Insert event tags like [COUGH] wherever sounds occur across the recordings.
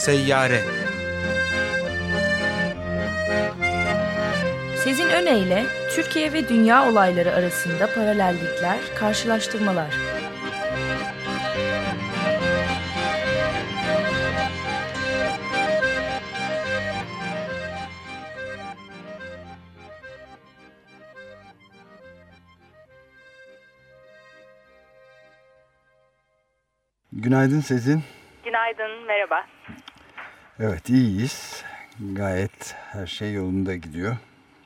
Seyyare Sezin Öne Türkiye ve dünya olayları arasında paralellikler, karşılaştırmalar. Günaydın Sezin. Günaydın, merhaba. Evet, iyiyiz. Gayet her şey yolunda gidiyor.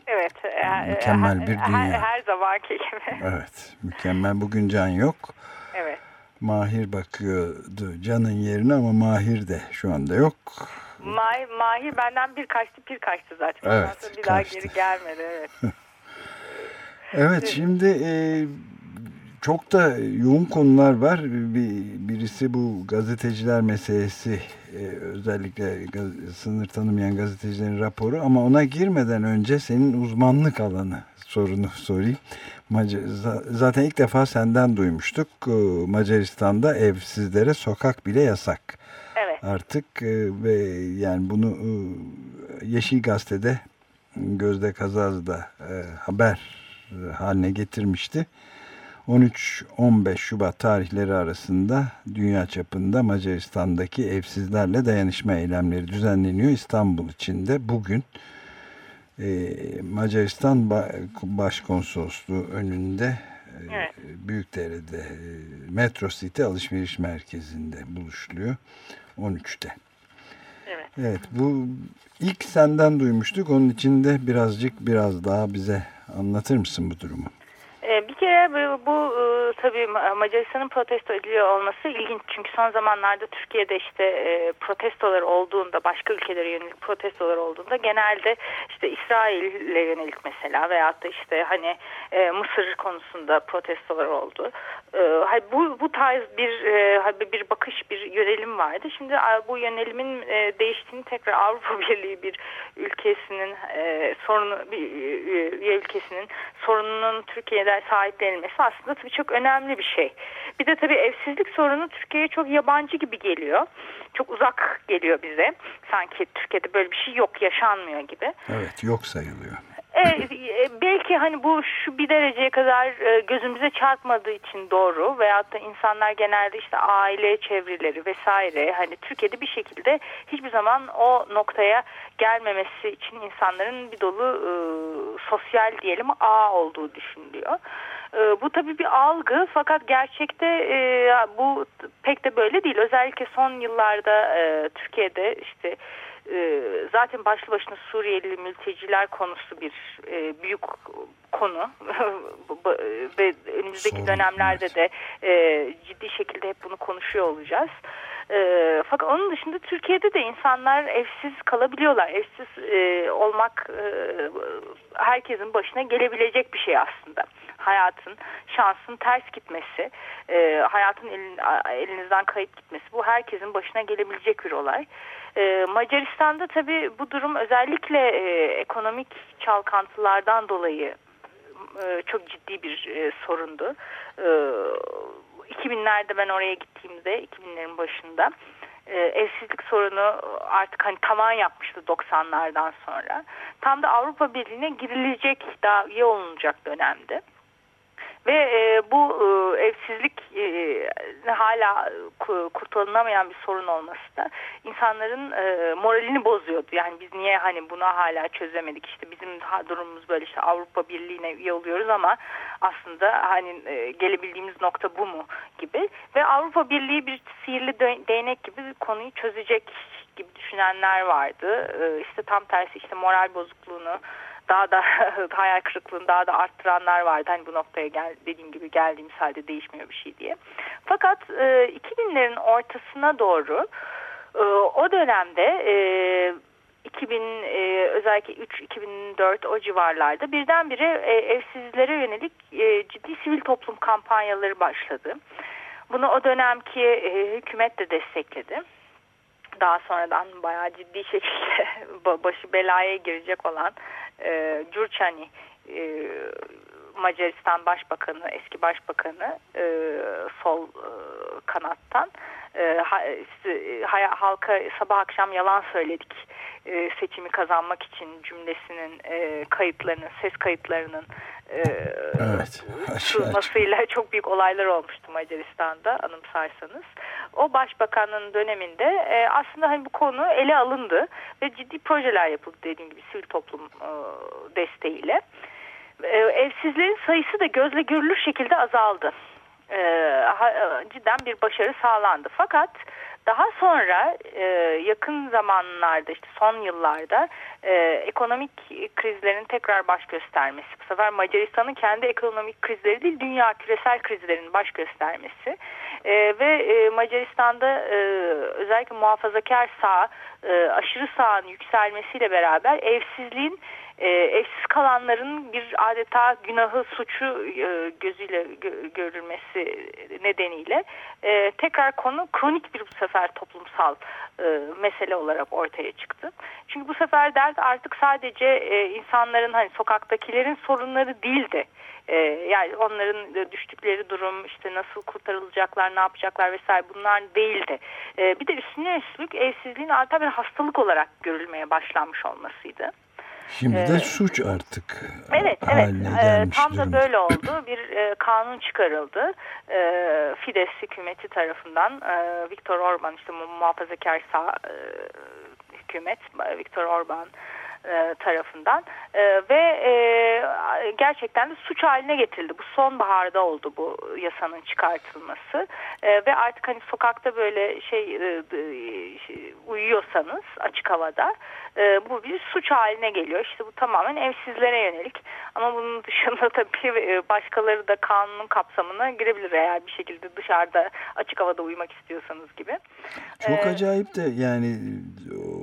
Evet. E, mükemmel bir dünya. Her, her zamanki gibi. [LAUGHS] Evet, mükemmel. Bugün Can yok. Evet. Mahir bakıyordu Can'ın yerine ama Mahir de şu anda yok. Mahir, Mahir benden bir kaçtı, bir kaçtı zaten. Evet, bir kaçtı. daha geri gelmedi. Evet. [LAUGHS] evet, şimdi e, çok da yoğun konular var. Bir, birisi bu gazeteciler meselesi. Ee, özellikle gaz, sınır tanımayan gazetecilerin raporu. Ama ona girmeden önce senin uzmanlık alanı sorunu sorayım. Macar, zaten ilk defa senden duymuştuk. Macaristan'da evsizlere sokak bile yasak. Evet. Artık e, ve yani bunu e, Yeşil Gazete'de Gözde Kazaz'da e, haber haline getirmişti. 13-15 Şubat tarihleri arasında dünya çapında Macaristan'daki evsizlerle dayanışma eylemleri düzenleniyor. İstanbul içinde bugün e, Macaristan Başkonsolosluğu önünde e, evet. Büyükdere'de e, Metro City alışveriş merkezinde buluşuluyor 13'te. Evet. evet bu ilk senden duymuştuk. Onun için de birazcık biraz daha bize anlatır mısın bu durumu? bu tabii Macaristan'ın protesto ediliyor olması ilginç. Çünkü son zamanlarda Türkiye'de işte e, protestolar olduğunda, başka ülkelere yönelik protestolar olduğunda genelde işte İsrail'e yönelik mesela veyahut da işte hani e, Mısır konusunda protestolar oldu. Bu, bu tarz bir bir bakış, bir yönelim vardı. Şimdi bu yönelimin değiştiğini tekrar Avrupa [LAUGHS] Birliği bir ülkesinin sorunu bir üye ülkesinin sorununun Türkiye'de sahiplenilmesi aslında tabii çok önemli bir şey. Bir de tabii evsizlik sorunu Türkiye'ye çok yabancı gibi geliyor. Çok uzak geliyor bize. Sanki Türkiye'de böyle bir şey yok, yaşanmıyor gibi. Evet, yok sayılıyor. Evet, belki hani bu şu bir dereceye kadar e, gözümüze çarpmadığı için doğru veyahut da insanlar genelde işte aile çevreleri vesaire hani Türkiye'de bir şekilde hiçbir zaman o noktaya gelmemesi için insanların bir dolu e, sosyal diyelim ağ olduğu düşünülüyor. E, bu tabii bir algı fakat gerçekte e, bu pek de böyle değil. Özellikle son yıllarda e, Türkiye'de işte e, zaten başlı başına Suriyeli mülteciler konusu bir büyük konu [LAUGHS] ve önümüzdeki Sorun, dönemlerde evet. de ciddi şekilde hep bunu konuşuyor olacağız. E, fakat onun dışında Türkiye'de de insanlar evsiz kalabiliyorlar. Evsiz e, olmak e, herkesin başına gelebilecek bir şey aslında. Hayatın, şansın ters gitmesi, e, hayatın elin, elinizden kayıp gitmesi bu herkesin başına gelebilecek bir olay. E, Macaristan'da tabii bu durum özellikle e, ekonomik çalkantılardan dolayı e, çok ciddi bir e, sorundu. E, 2000'lerde ben oraya gittiğimde 2000'lerin başında e, evsizlik sorunu artık hani tavan yapmıştı 90'lardan sonra. Tam da Avrupa Birliği'ne girilecek daha iyi olunacak dönemde. Ve e, bu e, evsizlik e, hala kurtarılamayan bir sorun olması da insanların e, moralini bozuyordu. Yani biz niye hani buna hala çözemedik işte bizim durumumuz böyle işte Avrupa Birliği'ne üye oluyoruz ama aslında hani e, gelebildiğimiz nokta bu mu gibi. Ve Avrupa Birliği bir sihirli değnek gibi konuyu çözecek gibi düşünenler vardı. E, işte tam tersi işte moral bozukluğunu daha da [LAUGHS] hayal kırıklığını daha da arttıranlar vardı. Hani bu noktaya gel, dediğim gibi geldiğimiz halde değişmiyor bir şey diye. Fakat e, 2000'lerin ortasına doğru e, o dönemde e, 2000 e, özellikle 3-2004 o civarlarda birdenbire e, evsizlere yönelik e, ciddi sivil toplum kampanyaları başladı. Bunu o dönemki e, hükümet de destekledi daha sonradan bayağı ciddi şekilde [LAUGHS] başı belaya girecek olan e, Curçani e, Macaristan Başbakanı, eski Başbakanı e, sol e, kanattan e, ha, halka sabah akşam yalan söyledik e, seçimi kazanmak için cümlesinin e, kayıtlarının, ses kayıtlarının e, evet, [LAUGHS] çok büyük olaylar olmuştu Macaristan'da anımsarsanız. O başbakanın döneminde e, aslında hani bu konu ele alındı ve ciddi projeler yapıldı dediğim gibi sivil toplum e, desteğiyle. E, evsizlerin sayısı da gözle görülür şekilde azaldı. E, ha, cidden bir başarı sağlandı. Fakat daha sonra e, yakın zamanlarda işte son yıllarda e, ekonomik krizlerin tekrar baş göstermesi. Bu sefer Macaristan'ın kendi ekonomik krizleri değil dünya küresel krizlerin baş göstermesi. E, ve e, Macaristan'da e, özellikle muhafazakar sağ e, aşırı sağın yükselmesiyle beraber evsizliğin e, evsiz kalanların bir adeta günahı suçu e, gözüyle gö görülmesi nedeniyle e, tekrar konu kronik bir bu sefer toplumsal e, mesele olarak ortaya çıktı. Çünkü bu sefer dert artık sadece e, insanların hani sokaktakilerin sorunları değildi. E, yani onların düştükleri durum işte nasıl kurtarılacaklar ne yapacaklar vesaire bunlar değildi. E, bir de üstüne üstlük evsizliğin artan bir hastalık olarak görülmeye başlanmış olmasıydı. Şimdi de ee, suç artık evet, evet. Ee, tam da böyle oldu. Bir e, kanun çıkarıldı. E, Fides hükümeti tarafından e, Viktor Orban işte muhafazakar sağ e, hükümet Viktor Orban e, tarafından e, ve e, gerçekten de suç haline getirildi. Bu sonbaharda oldu bu yasanın çıkartılması e, ve artık hani sokakta böyle şey, e, şey uyuyorsanız açık havada e, bu bir suç haline geliyor. İşte bu tamamen evsizlere yönelik ama bunun dışında [LAUGHS] tabii e, başkaları da kanunun kapsamına girebilir eğer bir şekilde dışarıda açık havada uyumak istiyorsanız gibi. Çok ee, acayip de yani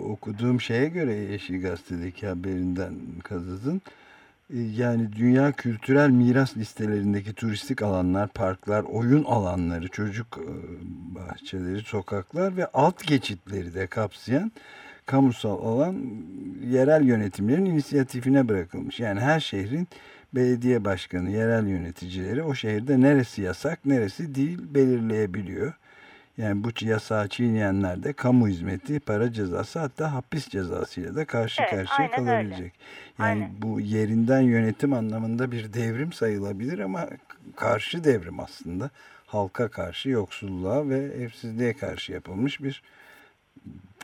okuduğum şeye göre Yeşil Gazete'deki haberinden Kazaz'ın e, yani dünya kültürel miras listelerindeki turistik alanlar, parklar, oyun alanları, çocuk e, bahçeleri, sokaklar ve alt geçitleri de kapsayan kamusal alan yerel yönetimlerin inisiyatifine bırakılmış. Yani her şehrin belediye başkanı, yerel yöneticileri o şehirde neresi yasak, neresi değil belirleyebiliyor. Yani bu yasağı çiğneyenler de kamu hizmeti, para cezası hatta hapis cezasıyla da karşı evet, karşıya kalabilecek. Öyle. Yani aynen. bu yerinden yönetim anlamında bir devrim sayılabilir ama karşı devrim aslında. Halka karşı, yoksulluğa ve evsizliğe karşı yapılmış bir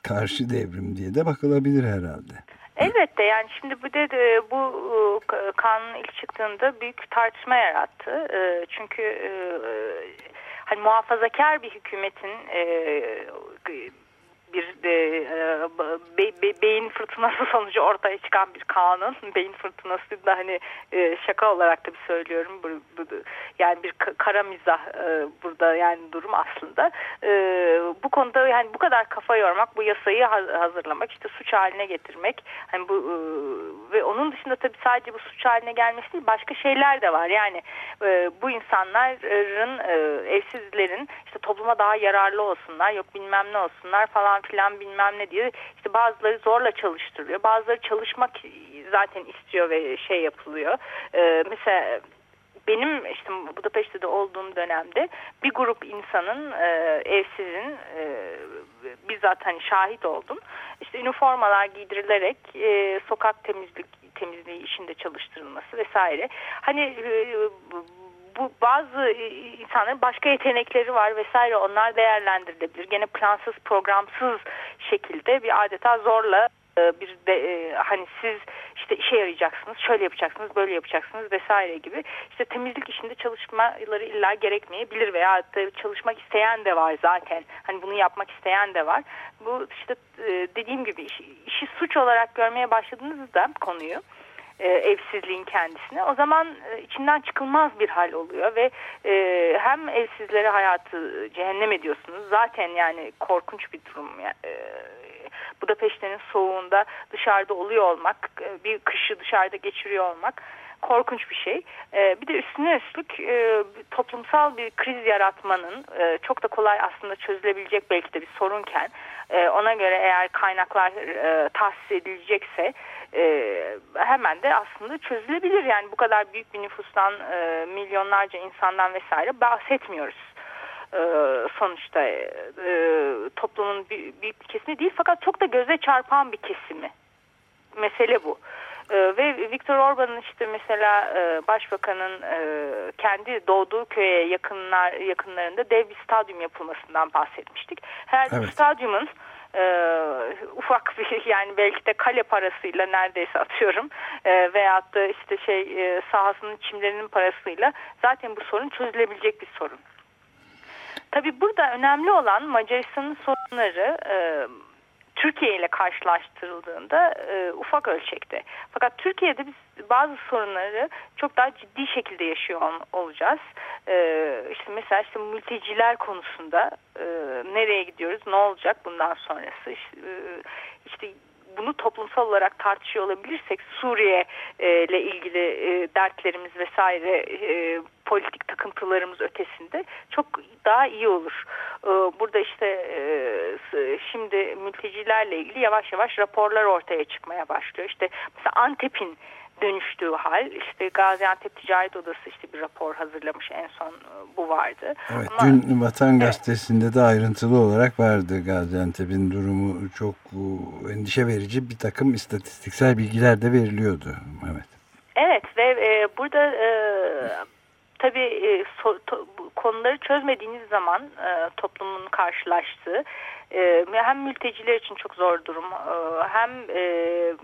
karşı devrim diye de bakılabilir herhalde. Elbette yani şimdi bu de, bu e, kanun ilk çıktığında büyük tartışma yarattı. E, çünkü e, hani muhafazakar bir hükümetin bir de, be, be, beyin fırtınası [LAUGHS] sonucu ortaya çıkan bir kanun. [LAUGHS] Beyin fırtınası da hani e, şaka olarak da bir söylüyorum. Bu, bu, yani bir kara mizah e, burada yani durum aslında. E, bu konuda yani bu kadar kafa yormak, bu yasayı hazırlamak, işte suç haline getirmek. Hani bu e, ve onun dışında tabii sadece bu suç haline gelmesi değil, başka şeyler de var. Yani e, bu insanların e, evsizlerin işte topluma daha yararlı olsunlar, yok bilmem ne olsunlar falan filan bilmem ne diye işte bazıları zorla çalıştırılıyor. Bazıları çalışmak zaten istiyor ve şey yapılıyor. Ee, mesela benim işte Budapeşte'de olduğum dönemde bir grup insanın e, evsizin e, bizzat hani şahit oldum. İşte üniformalar giydirilerek e, sokak temizlik temizliği işinde çalıştırılması vesaire. Hani e, bu bazı insanların başka yetenekleri var vesaire onlar değerlendirilebilir. Gene plansız programsız şekilde bir adeta zorla e, bir de e, hani siz işte işe yarayacaksınız, şöyle yapacaksınız, böyle yapacaksınız vesaire gibi. İşte temizlik işinde çalışmaları illa gerekmeyebilir veya çalışmak isteyen de var zaten. Hani bunu yapmak isteyen de var. Bu işte e, dediğim gibi işi, işi suç olarak görmeye başladığınızda konuyu e, evsizliğin kendisine o zaman e, içinden çıkılmaz bir hal oluyor ve e, hem evsizlere hayatı cehennem ediyorsunuz zaten yani korkunç bir durum e, Budapeşte'nin soğuğunda dışarıda oluyor olmak e, bir kışı dışarıda geçiriyor olmak korkunç bir şey. E, bir de üstüne üstlük e, toplumsal bir kriz yaratmanın çok da kolay aslında çözülebilecek belki de bir sorunken ona göre eğer kaynaklar e, tahsis edilecekse e, hemen de aslında çözülebilir. Yani bu kadar büyük bir nüfustan e, milyonlarca insandan vesaire bahsetmiyoruz. e, sonuçta e, toplumun büyük bir kesimi değil fakat çok da göze çarpan bir kesimi. Mesele bu. E, ve Viktor Orban'ın işte mesela e, başbakanın e, kendi doğduğu köye yakınlar yakınlarında dev bir stadyum yapılmasından bahsetmiştik. Her evet. stadyumun e, ufak [LAUGHS] bir yani belki de kale parasıyla neredeyse atıyorum e, veyahut da işte şey e, sahasının çimlerinin parasıyla zaten bu sorun çözülebilecek bir sorun. Tabi burada önemli olan Macaristan'ın sorunları e, Türkiye ile karşılaştırıldığında e, ufak ölçekte. Fakat Türkiye'de biz bazı sorunları çok daha ciddi şekilde yaşıyor olacağız. E, işte mesela işte mülteciler konusunda e, nereye gidiyoruz, ne olacak bundan sonrası? İşte, e, işte bunu toplumsal olarak tartışıyor olabilirsek Suriye e, ile ilgili e, dertlerimiz vesaire e, politik takıntılarımız ötesinde çok daha iyi olur. E, burada işte e, şimdi mültecilerle ilgili yavaş yavaş raporlar ortaya çıkmaya başlıyor. İşte mesela Antep'in dönüştüğü hal. İşte Gaziantep Ticaret Odası işte bir rapor hazırlamış en son e, bu vardı. Evet, Ama, dün Vatan Gazetesi'nde evet. de ayrıntılı olarak vardı Gaziantep'in durumu çok e, endişe verici bir takım istatistiksel bilgiler de veriliyordu. Evet. Evet ve e, burada e, tabii e, so, to, konuları çözmediğiniz zaman e, toplumun karşılaştığı e, hem mülteciler için çok zor durum e, hem e,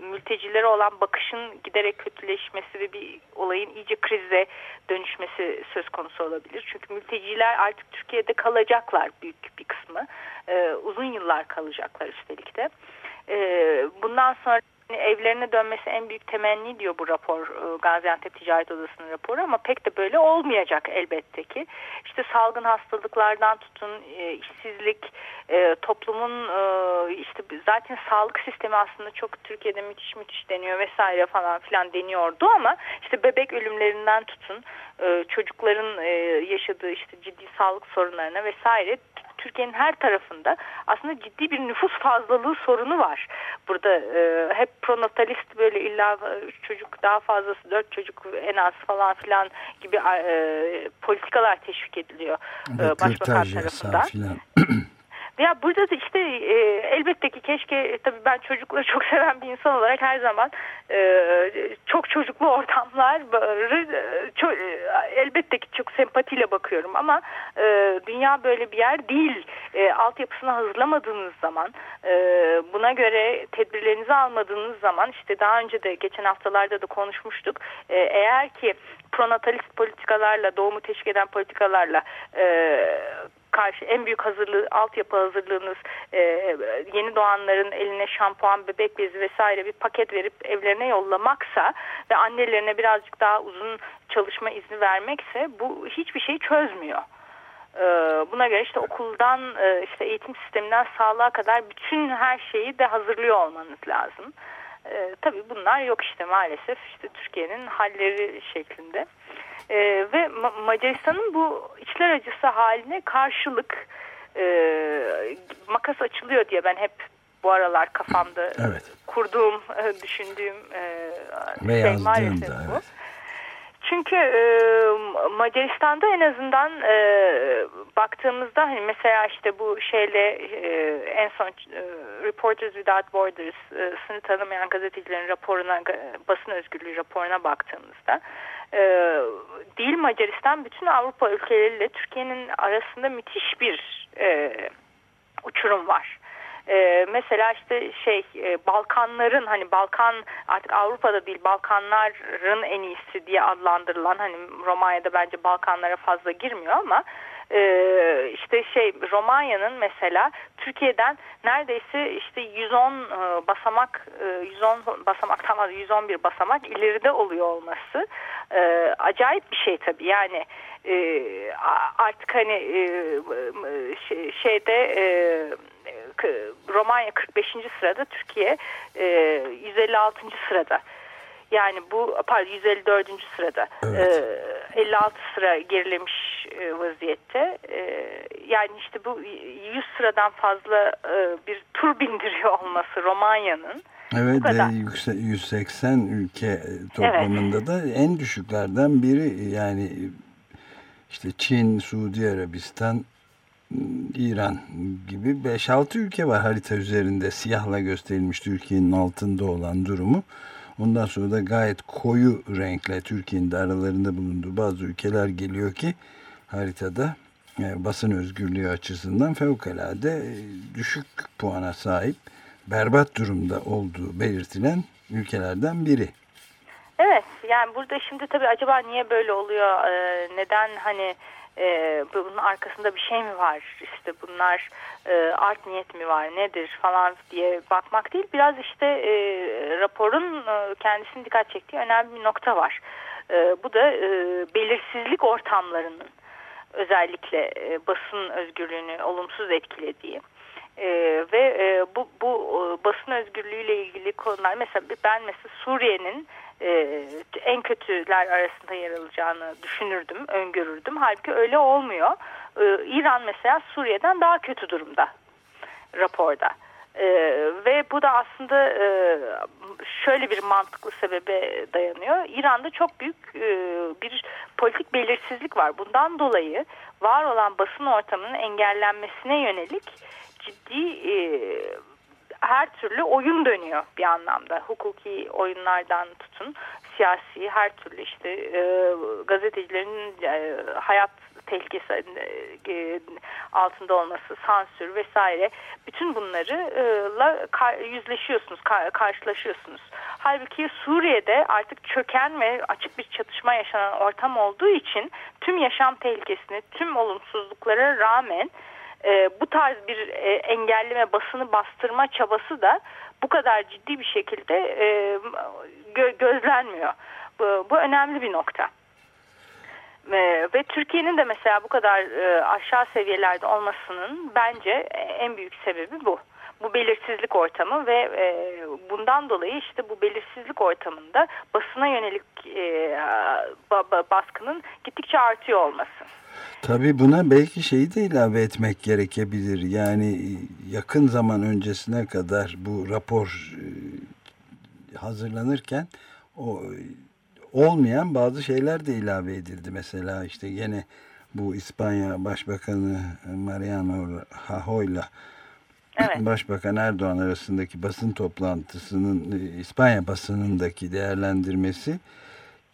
mültecilere olan bakışın giderek kötüleşmesi ve bir olayın iyice krize dönüşmesi söz konusu olabilir. Çünkü mülteciler artık Türkiye'de kalacaklar büyük bir kısmı. E, uzun yıllar kalacaklar üstelik de. E, bundan sonra evlerine dönmesi en büyük temenni diyor bu rapor e, Gaziantep Ticaret Odası'nın raporu ama pek de böyle olmayacak elbette ki. İşte salgın hastalıklardan tutun e, işsizlik e, toplumun işte zaten sağlık sistemi aslında çok Türkiye'de müthiş müthiş deniyor vesaire falan filan deniyordu ama işte bebek ölümlerinden tutun çocukların yaşadığı işte ciddi sağlık sorunlarına vesaire Türkiye'nin her tarafında aslında ciddi bir nüfus fazlalığı sorunu var. Burada e, hep pronatalist böyle illa üç çocuk daha fazlası dört çocuk en az falan filan gibi e, politikalar teşvik ediliyor e, başbakan tarafından. [CLEARS THROAT] Ya burada da işte e, elbette ki keşke e, tabii ben çocukları [LAUGHS] çok seven bir insan olarak her zaman e, çok çocuklu ortamlar e, çok, e, elbette ki çok sempatiyle bakıyorum ama e, dünya böyle bir yer değil. E, altyapısını hazırlamadığınız zaman e, buna göre tedbirlerinizi almadığınız zaman işte daha önce de geçen haftalarda da konuşmuştuk. E, eğer ki pronatalist politikalarla doğumu teşvik eden politikalarla e, karşı en büyük hazırlığı, altyapı hazırlığınız e, yeni doğanların eline şampuan, bebek bezi vesaire bir paket verip evlerine yollamaksa ve annelerine birazcık daha uzun çalışma izni vermekse bu hiçbir şey çözmüyor. E, buna göre işte okuldan e, işte eğitim sisteminden sağlığa kadar bütün her şeyi de hazırlıyor olmanız lazım. E, tabii bunlar yok işte maalesef işte Türkiye'nin halleri şeklinde. E, ve Ma Macaristan'ın bu içler acısı haline karşılık e, makas açılıyor diye ben hep bu aralar kafamda evet. kurduğum, e, düşündüğüm e, Ve şey maalesef bu. Evet. Çünkü e, Macaristan'da en azından e, baktığımızda hani mesela işte bu şeyle e, en son e, Reporters Without Borders e, sınır tanımayan gazetecilerin raporuna basın özgürlüğü raporuna baktığımızda e, değil Macaristan bütün Avrupa ülkeleriyle Türkiye'nin arasında müthiş bir e, uçurum var. Ee, mesela işte şey e, Balkanların hani Balkan artık Avrupa'da değil Balkanların en iyisi diye adlandırılan hani Romanya'da bence Balkanlara fazla girmiyor ama e, işte şey Romanya'nın mesela Türkiye'den neredeyse işte 110 e, basamak e, 110 basamak tamam 111 basamak ileride oluyor olması e, acayip bir şey tabii. Yani e, artık hani e, şey, şeyde e, Romanya 45. sırada Türkiye e, 156. sırada. Yani bu pardon 154. sırada. Evet. E, 56 sıra gerilemiş e, vaziyette. E, yani işte bu 100 sıradan fazla e, bir tur [LAUGHS] bindiriyor olması Romanya'nın. Evet, e, 180 ülke toplamında evet. da en düşüklerden biri yani işte Çin, Suudi Arabistan, İran gibi 5-6 ülke var harita üzerinde siyahla gösterilmiş Türkiye'nin altında olan durumu. Ondan sonra da gayet koyu renkle Türkiye'nin de aralarında bulunduğu bazı ülkeler geliyor ki haritada e, basın özgürlüğü açısından fevkalade e, düşük puana sahip berbat durumda olduğu belirtilen ülkelerden biri. Evet yani burada şimdi tabii acaba niye böyle oluyor ee, neden hani e, bunun arkasında bir şey mi var işte bunlar e, art niyet mi var nedir falan diye bakmak değil biraz işte e, raporun e, kendisini dikkat çektiği önemli bir nokta var. E, bu da e, belirsizlik ortamlarının özellikle e, basın özgürlüğünü olumsuz etkilediği. E, ve e, bu, bu e, basın özgürlüğüyle ilgili konular mesela ben mesela Suriye'nin e, en kötüler arasında yer alacağını düşünürdüm, öngörürdüm. Halbuki öyle olmuyor. E, İran mesela Suriye'den daha kötü durumda raporda. E, ve bu da aslında şöyle bir mantıklı sebebe dayanıyor. İran'da çok büyük bir politik belirsizlik var. Bundan dolayı var olan basın ortamının engellenmesine yönelik ciddi e, her türlü oyun dönüyor bir anlamda. Hukuki oyunlardan tutun siyasi her türlü işte e, gazetecilerin e, hayat tehlikesi e, altında olması, sansür vesaire bütün bunlarla yüzleşiyorsunuz, karşılaşıyorsunuz. Halbuki Suriye'de artık çöken ve açık bir çatışma yaşanan ortam olduğu için tüm yaşam tehlikesini, tüm olumsuzluklara rağmen e, bu tarz bir e, engelleme basını bastırma çabası da bu kadar ciddi bir şekilde e, gö gözlenmiyor. Bu, bu önemli bir nokta. E, ve Türkiye'nin de mesela bu kadar e, aşağı seviyelerde olmasının bence en büyük sebebi bu. Bu belirsizlik ortamı ve e, bundan dolayı işte bu belirsizlik ortamında basına yönelik e, baskının gittikçe artıyor olması. Tabii buna belki şeyi de ilave etmek gerekebilir. Yani yakın zaman öncesine kadar bu rapor e, hazırlanırken o olmayan bazı şeyler de ilave edildi. Mesela işte yine bu İspanya Başbakanı Mariano Rajoy'la evet. Başbakan Erdoğan arasındaki basın toplantısının e, İspanya basınındaki değerlendirmesi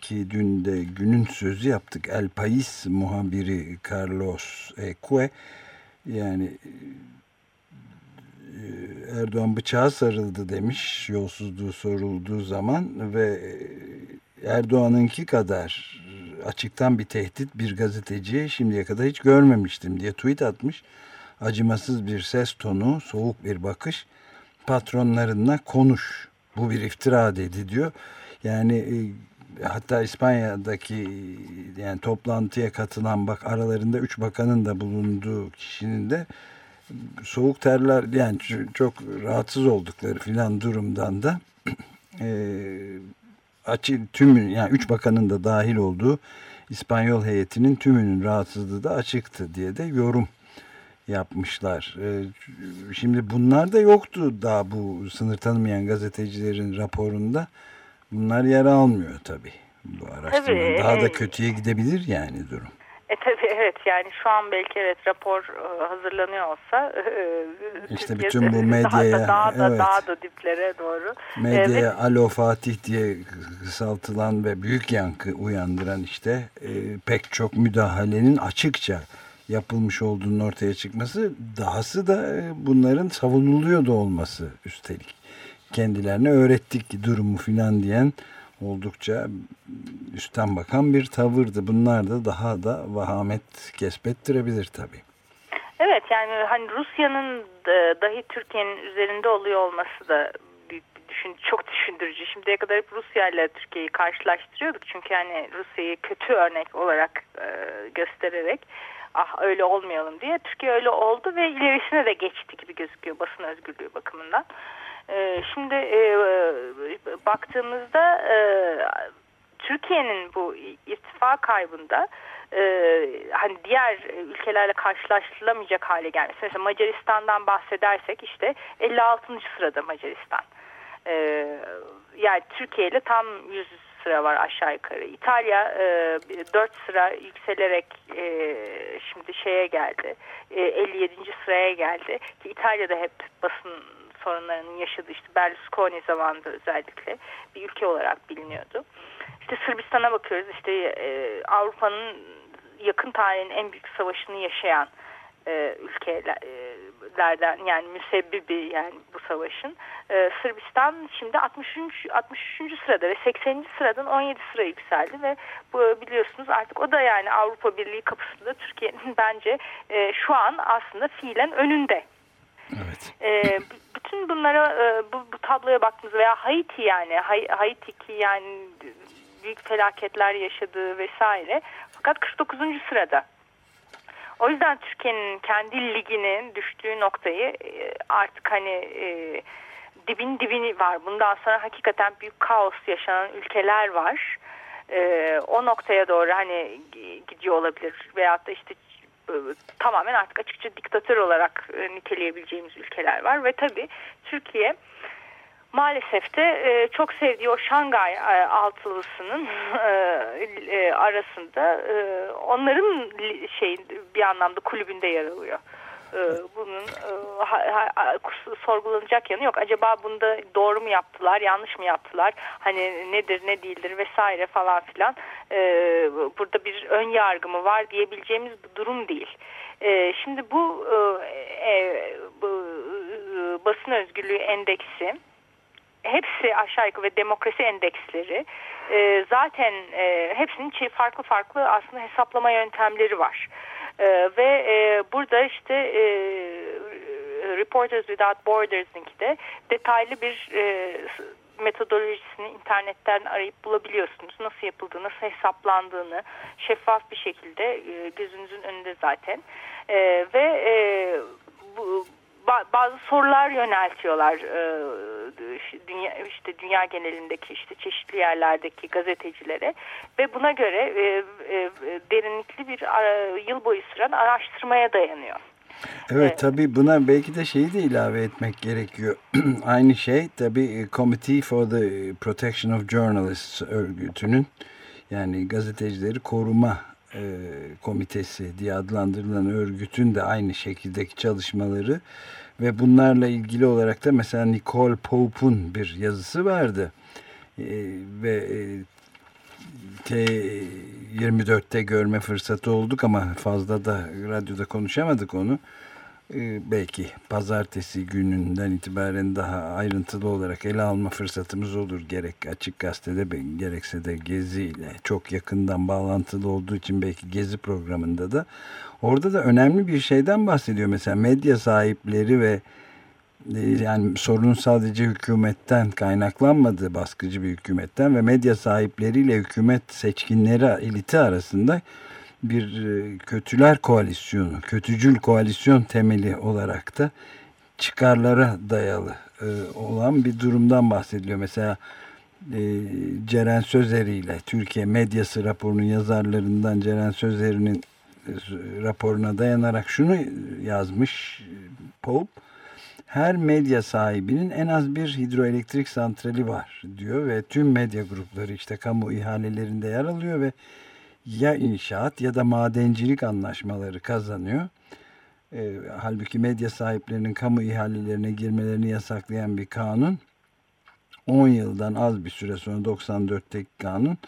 ki dün de günün sözü yaptık. El País muhabiri Carlos Eque yani e, Erdoğan bıçağa sarıldı demiş yolsuzluğu sorulduğu zaman ve Erdoğan'ınki kadar açıktan bir tehdit bir gazeteciye şimdiye kadar hiç görmemiştim diye tweet atmış. Acımasız bir ses tonu, soğuk bir bakış patronlarına konuş. Bu bir iftira dedi diyor. Yani e, hatta İspanya'daki yani toplantıya katılan bak aralarında üç bakanın da bulunduğu kişinin de soğuk terler yani çok rahatsız oldukları filan durumdan da [CLEARS THROAT] e, açı tüm yani üç bakanın da dahil olduğu İspanyol heyetinin tümünün rahatsızlığı da açıktı diye de yorum yapmışlar. E, şimdi bunlar da yoktu daha bu sınır tanımayan gazetecilerin raporunda. Bunlar yer almıyor tabii bu araştırma. Tabii, Daha da kötüye gidebilir yani durum. E tabii evet yani şu an belki evet rapor e, hazırlanıyor olsa e, işte bütün bu [LAUGHS] medyaya daha da, daha evet, daha da diplere doğru. Medyaya evet. Alo Fatih diye kısaltılan ve büyük yankı uyandıran işte e, pek çok müdahalenin açıkça yapılmış olduğunun ortaya çıkması dahası da bunların savunuluyor da olması üstelik kendilerine öğrettik durumu filan diyen oldukça üstten bakan bir tavırdı. Bunlar da daha da vahamet kesbettirebilir tabii. Evet yani hani Rusya'nın dahi Türkiye'nin üzerinde oluyor olması da düşün, çok düşündürücü. Şimdiye kadar hep Rusya ile Türkiye'yi karşılaştırıyorduk. Çünkü hani Rusya'yı kötü örnek olarak e, göstererek ah öyle olmayalım diye. Türkiye öyle oldu ve ilerisine de geçti gibi gözüküyor basın özgürlüğü bakımından. Ee, şimdi e, baktığımızda e, Türkiye'nin bu irtifa kaybında e, hani diğer ülkelerle karşılaştırılamayacak hale gelmesi. Mesela Macaristan'dan bahsedersek işte 56. sırada Macaristan. yani Türkiye ile tam 100 sıra var aşağı yukarı. İtalya e, 4 sıra yükselerek e, şimdi şeye geldi. E, 57. sıraya geldi. Ki İtalya'da hep basın sorunlarının yaşadığı işte Berlusconi zamanında özellikle bir ülke olarak biliniyordu. İşte Sırbistan'a bakıyoruz işte e, Avrupa'nın yakın tarihin en büyük savaşını yaşayan e, ülkelerden yani müsebbibi yani bu savaşın e, Sırbistan şimdi 63. 63. sırada ve 80. sıradan 17 sıra yükseldi ve bu biliyorsunuz artık o da yani Avrupa Birliği kapısında Türkiye'nin bence e, şu an aslında fiilen önünde. Evet. E, bütün bunlara e, bu, bu tabloya baktığımız veya Haiti yani Haiti ki yani büyük felaketler yaşadığı vesaire fakat 49. sırada. O yüzden Türkiye'nin kendi liginin düştüğü noktayı e, artık hani e, dibin dibini var. Bundan sonra hakikaten büyük kaos yaşanan ülkeler var. E, o noktaya doğru hani gidiyor olabilir. Veyahut da işte tamamen artık açıkça diktatör olarak e, niteleyebileceğimiz ülkeler var. Ve tabii Türkiye maalesef de e, çok sevdiği o Şangay e, altılısının e, e, arasında e, onların şey bir anlamda kulübünde yer alıyor. E, bunun e, sorgulanacak yanı yok. Acaba bunda doğru mu yaptılar, yanlış mı yaptılar? Hani nedir, ne değildir vesaire falan filan. E, burada bir ön yargı mı var diyebileceğimiz bir durum değil. Şimdi bu, basın özgürlüğü endeksi hepsi aşağı yukarı ve demokrasi endeksleri zaten hepsinin farklı farklı aslında hesaplama yöntemleri var. E, ve e, burada işte e, Reporters Without Borders'ınki de detaylı bir e, metodolojisini internetten arayıp bulabiliyorsunuz. Nasıl yapıldığını, nasıl hesaplandığını şeffaf bir şekilde e, gözünüzün önünde zaten. E, ve e, bu bazı sorular yöneltiyorlar e, dünya işte dünya genelindeki işte çeşitli yerlerdeki gazetecilere ve buna göre e, e, derinlikli bir yıl boyu süren araştırmaya dayanıyor. Evet tabi buna belki de şeyi de ilave etmek gerekiyor. [CLEARS THROAT] Aynı şey tabi Committee for the Protection of Journalists örgütünün yani gazetecileri koruma e, komitesi diye adlandırılan örgütün de aynı şekildeki çalışmaları ve bunlarla ilgili olarak da mesela Nicole Pope'un bir yazısı vardı e, ve e, T24'te görme fırsatı olduk ama fazla da radyoda konuşamadık onu. Ee, belki pazartesi gününden itibaren daha ayrıntılı olarak ele alma fırsatımız olur. Gerek Açık Gazete'de gerekse de Gezi ile çok yakından bağlantılı olduğu için belki Gezi programında da. Orada da önemli bir şeyden bahsediyor. Mesela medya sahipleri ve e, yani sorun sadece hükümetten kaynaklanmadığı baskıcı bir hükümetten ve medya sahipleriyle hükümet seçkinleri eliti arasında bir e, kötüler koalisyonu, kötücül koalisyon temeli olarak da çıkarlara dayalı e, olan bir durumdan bahsediliyor. Mesela e, Ceren Sözeri ile Türkiye Medyası raporunun yazarlarından Ceren Sözeri'nin raporuna dayanarak şunu yazmış Pope. Her medya sahibinin en az bir hidroelektrik santrali var diyor ve tüm medya grupları işte kamu ihalelerinde yer alıyor ve ya inşaat ya da madencilik anlaşmaları kazanıyor. E, halbuki medya sahiplerinin kamu ihalelerine girmelerini yasaklayan bir kanun 10 yıldan az bir süre sonra 94'teki kanun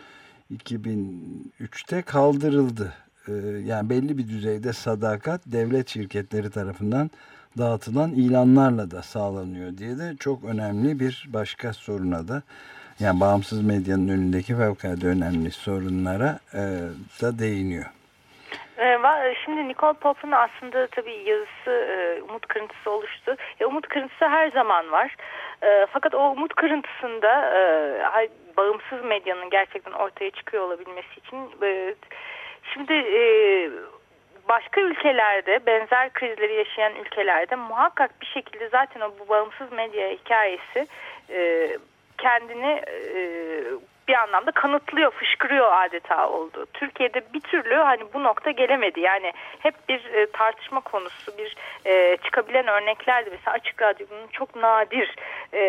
2003'te kaldırıldı. E, yani belli bir düzeyde sadakat devlet şirketleri tarafından dağıtılan ilanlarla da sağlanıyor diye de çok önemli bir başka soruna da yani bağımsız medyanın önündeki fevkalade önemli sorunlara e, da değiniyor. E, şimdi Nicole Pop'un aslında tabii yazısı e, umut kırıntısı oluştu. E, umut kırıntısı her zaman var. Fakat o umut kırıntısında bağımsız medyanın gerçekten ortaya çıkıyor olabilmesi için şimdi başka ülkelerde benzer krizleri yaşayan ülkelerde muhakkak bir şekilde zaten o bu bağımsız medya hikayesi kendini e, bir anlamda kanıtlıyor, fışkırıyor adeta oldu. Türkiye'de bir türlü hani bu nokta gelemedi. Yani hep bir e, tartışma konusu, bir e, çıkabilen örneklerdi. Mesela Açık Radyo bunun çok nadir, e,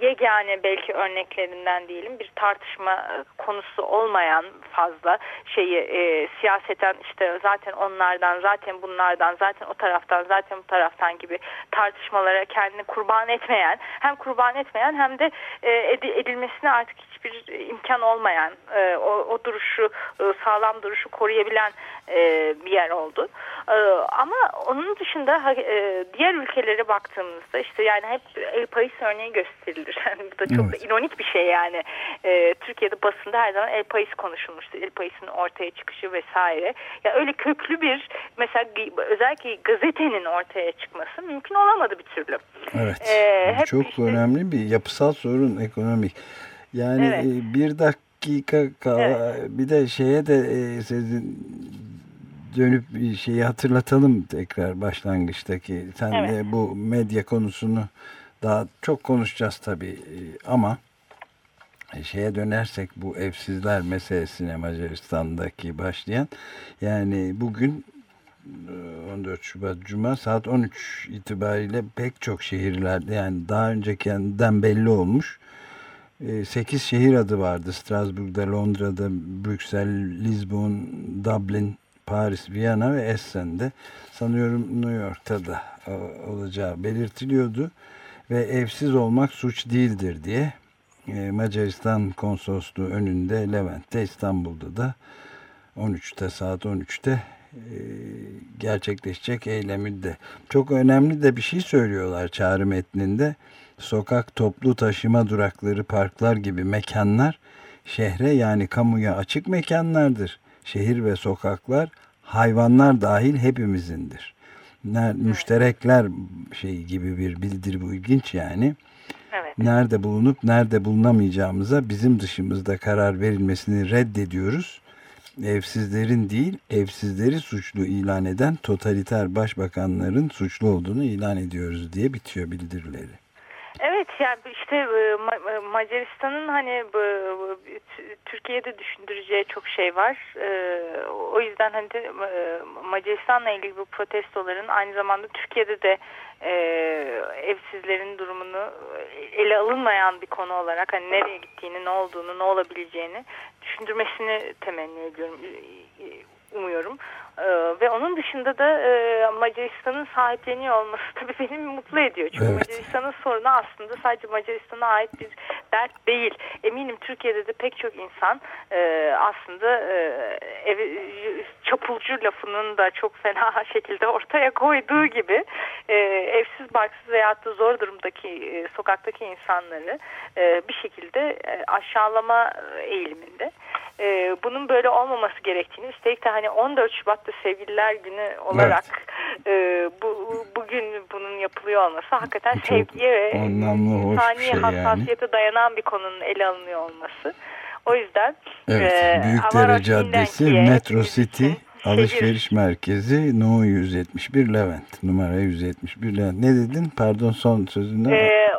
yegane belki örneklerinden diyelim bir tartışma konusu olmayan fazla şeyi e, siyaseten işte zaten onlardan, zaten bunlardan, zaten o taraftan, zaten bu taraftan gibi tartışmalara kendini kurban etmeyen, hem kurban etmeyen hem de e, edilmesine artık hiçbir imkan olmayan e, o, o duruşu e, sağlam duruşu koruyabilen e, bir yer oldu. E, ama onun dışında e, diğer ülkelere baktığımızda işte yani hep El Pais örneği gösterilir. [LAUGHS] Yani bu da çok evet. ironik bir şey yani. E, Türkiye'de basında her zaman El Pais konuşulmuştu. El Pais'in ortaya çıkışı vesaire. Ya öyle köklü bir mesela özellikle gazetenin ortaya çıkması mümkün olamadı bir türlü. Evet. E, hep çok işte, önemli bir yapısal sorun ekonomik. Yani evet. E, bir dakika kala evet. bir de şeye de e, sizin dönüp bir şeyi hatırlatalım tekrar başlangıçtaki. Sen evet. de bu medya konusunu daha çok konuşacağız tabii e, ama şeye dönersek bu evsizler meselesine Macaristan'daki başlayan yani bugün 14 Şubat Cuma saat 13 itibariyle pek çok şehirlerde yani daha öncekinden belli olmuş 8 ee, şehir adı vardı. Strasbourg'da, Londra'da, Brüksel, Lisbon, Dublin, Paris, Viyana ve Essen'de. Sanıyorum New York'ta da e, olacağı belirtiliyordu. Ve evsiz olmak suç değildir diye e, Macaristan konsolosluğu önünde Levent'te İstanbul'da da 13'te saat 13'te e, gerçekleşecek eylemi de. Çok önemli de bir şey söylüyorlar çağrı metninde sokak, toplu taşıma durakları, parklar gibi mekanlar şehre yani kamuya açık mekanlardır. Şehir ve sokaklar hayvanlar dahil hepimizindir. Müşterekler şey gibi bir bildir bu ilginç yani. Evet. Nerede bulunup nerede bulunamayacağımıza bizim dışımızda karar verilmesini reddediyoruz. Evsizlerin değil, evsizleri suçlu ilan eden totaliter başbakanların suçlu olduğunu ilan ediyoruz diye bitiyor bildirileri. Evet yani işte e, e, Macaristan'ın hani Türkiye'de düşündüreceği çok şey var. E, o yüzden hani de Macaristan'la ilgili bu protestoların aynı zamanda Türkiye'de de evsizlerin durumunu ele alınmayan bir konu olarak hani nereye gittiğini, ne olduğunu, ne olabileceğini düşündürmesini temenni ediyorum umuyorum. Ee, ve onun dışında da e, Macaristan'ın sahipleniyor olması [LAUGHS] tabii beni mutlu ediyor. Çünkü evet. Macaristan'ın sorunu aslında sadece Macaristan'a ait bir dert değil. Eminim Türkiye'de de pek çok insan e, aslında e, ev, çapulcu lafının da çok fena [LAUGHS] şekilde ortaya koyduğu gibi e, evsiz barksız veyahut da zor durumdaki e, sokaktaki insanları e, bir şekilde e, aşağılama eğiliminde. E, bunun böyle olmaması gerektiğini üstelik de hani 14 Şubat'ta Sevgililer Günü olarak evet. e, bu bugün bunun yapılıyor olması hakikaten Çok sevgiye ve insani şey hassasiyete yani. dayanan bir konunun ele alınıyor olması. O yüzden evet, e, Büyükdere Caddesi Metro City Alışveriş. Merkezi No 171 Levent numara 171 Levent. Ne dedin? Pardon son sözünü. Ee,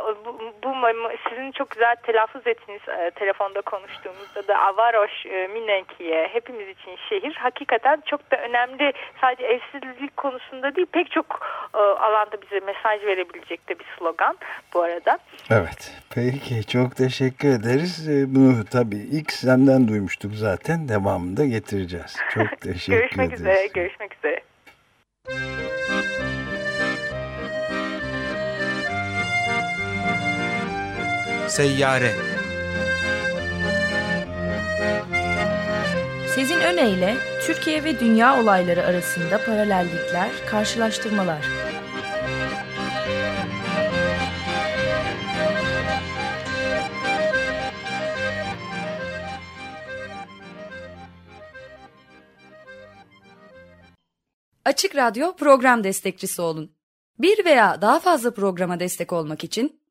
sizin çok güzel telaffuz ettiniz e, telefonda konuştuğumuzda da Avaroş e, Minenkiye hepimiz için şehir hakikaten çok da önemli sadece evsizlik konusunda değil pek çok e, alanda bize mesaj verebilecek de bir slogan bu arada. Evet peki çok teşekkür ederiz. E, bunu tabii ilk senden duymuştuk zaten devamında getireceğiz. Çok [LAUGHS] teşekkür görüşmek ederiz. Üzere, görüşmek üzere. Seyyare Sezin Öne Türkiye ve dünya olayları arasında paralellikler, karşılaştırmalar. Açık Radyo program destekçisi olun. Bir veya daha fazla programa destek olmak için